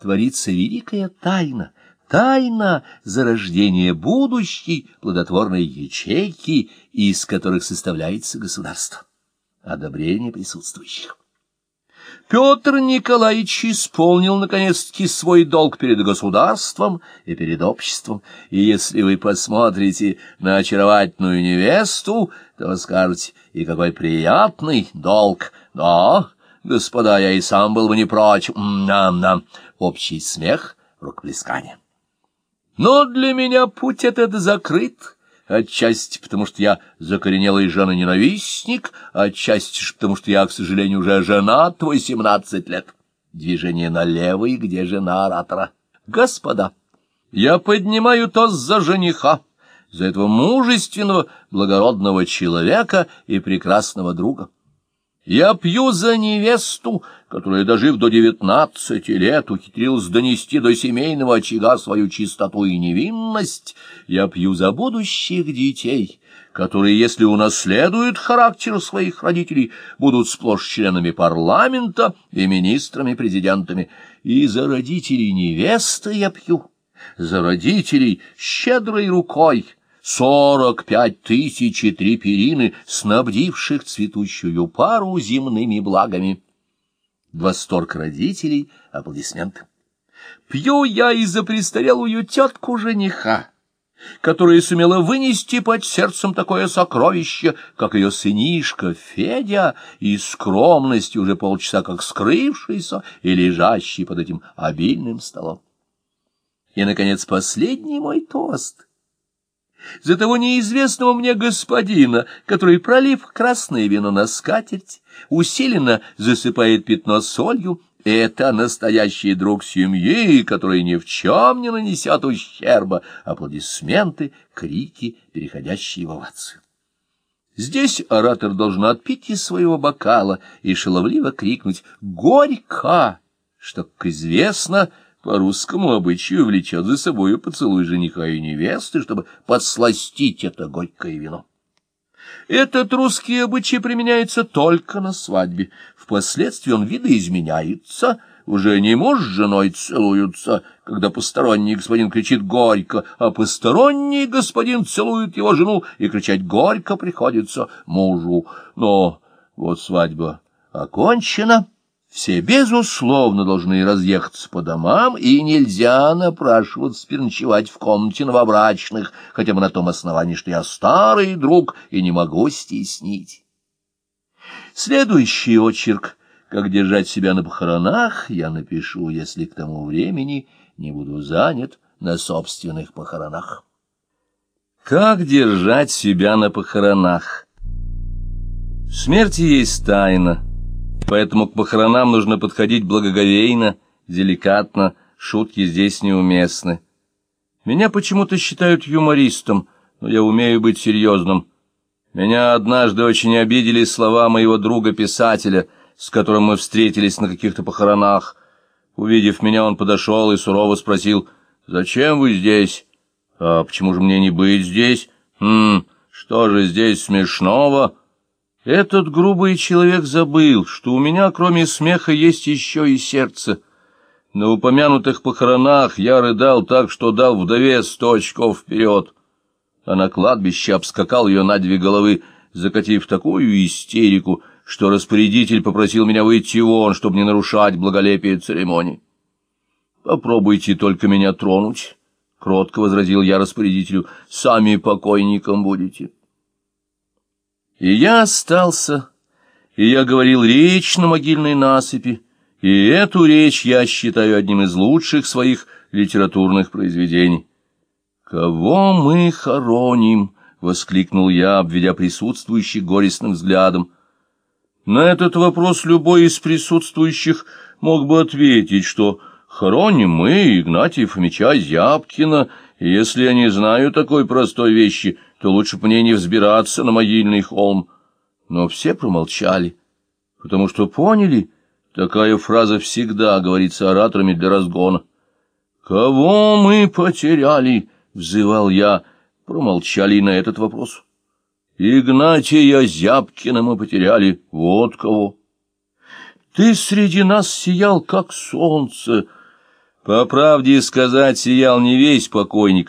творится великая тайна, тайна зарождения будущей плодотворной ячейки, из которых составляется государство. Одобрение присутствующих. Петр Николаевич исполнил, наконец-таки, свой долг перед государством и перед обществом, и если вы посмотрите на очаровательную невесту, то скажете, и какой приятный долг, да, господа, я и сам был бы не прочь, нам-нам, общий смех, рукоплескание. Но для меня путь этот закрыт, отчасти потому, что я закоренелый жена-ненавистник, отчасти потому, что я, к сожалению, уже женат восемнадцать лет. Движение налево, и где жена оратора? Господа, я поднимаю тост за жениха, за этого мужественного, благородного человека и прекрасного друга. Я пью за невесту, которая, дожив до девятнадцати лет, ухитрилась донести до семейного очага свою чистоту и невинность. Я пью за будущих детей, которые, если унаследуют характер своих родителей, будут сплошь членами парламента и министрами-президентами. И за родителей невесты я пью, за родителей щедрой рукой, сорок пять тысяч и три перины, снабдивших цветущую пару земными благами. Восторг родителей, аплодисменты. Пью я и за престарелую тетку жениха, которая сумела вынести под сердцем такое сокровище, как ее сынишка Федя, и скромности уже полчаса как скрывшийся и лежащий под этим обильным столом. И, наконец, последний мой тост — за того неизвестного мне господина, который, пролив красное вино на скатерть, усиленно засыпает пятно солью, это настоящий друг семьи, который ни в чем не нанесет ущерба, аплодисменты, крики, переходящие в овацию. Здесь оратор должен отпить из своего бокала и шаловливо крикнуть «Горько!», что, как известно, — по русскому обычаю влечет за собою поцелуй жениха и невесты, чтобы подсластить это горькое вино. Этот русский обычай применяется только на свадьбе. Впоследствии он видоизменяется, уже не муж с женой целуются, когда посторонний господин кричит горько, а посторонний господин целует его жену, и кричать горько приходится мужу. Но вот свадьба окончена. Все, безусловно, должны разъехаться по домам, и нельзя напрашиваться переночевать в комнате новобрачных, хотя бы на том основании, что я старый друг и не могу стеснить. Следующий очерк «Как держать себя на похоронах» я напишу, если к тому времени не буду занят на собственных похоронах. Как держать себя на похоронах? В смерти есть тайна — поэтому к похоронам нужно подходить благоговейно, деликатно, шутки здесь неуместны. Меня почему-то считают юмористом, но я умею быть серьезным. Меня однажды очень обидели слова моего друга-писателя, с которым мы встретились на каких-то похоронах. Увидев меня, он подошел и сурово спросил, «Зачем вы здесь?» «А почему же мне не быть здесь?» «Хм, что же здесь смешного?» Этот грубый человек забыл, что у меня, кроме смеха, есть еще и сердце. На упомянутых похоронах я рыдал так, что дал вдове сто очков вперед, а на кладбище обскакал ее на две головы, закатив такую истерику, что распорядитель попросил меня выйти вон, чтобы не нарушать благолепие церемонии. «Попробуйте только меня тронуть», — кротко возразил я распорядителю, — «сами покойником будете». И я остался, и я говорил речь на могильной насыпи, и эту речь я считаю одним из лучших своих литературных произведений. «Кого мы хороним?» — воскликнул я, обведя присутствующих горестным взглядом. На этот вопрос любой из присутствующих мог бы ответить, что хороним мы Игнатия Фомича Зябкина, и если я не знаю такой простой вещи — то лучше бы мне не взбираться на могильный холм. Но все промолчали, потому что поняли, такая фраза всегда говорится ораторами для разгона. «Кого мы потеряли?» — взывал я. Промолчали и на этот вопрос. «Игнатия Зябкина мы потеряли, вот кого!» Ты среди нас сиял, как солнце, По правде сказать, сиял не весь покойник,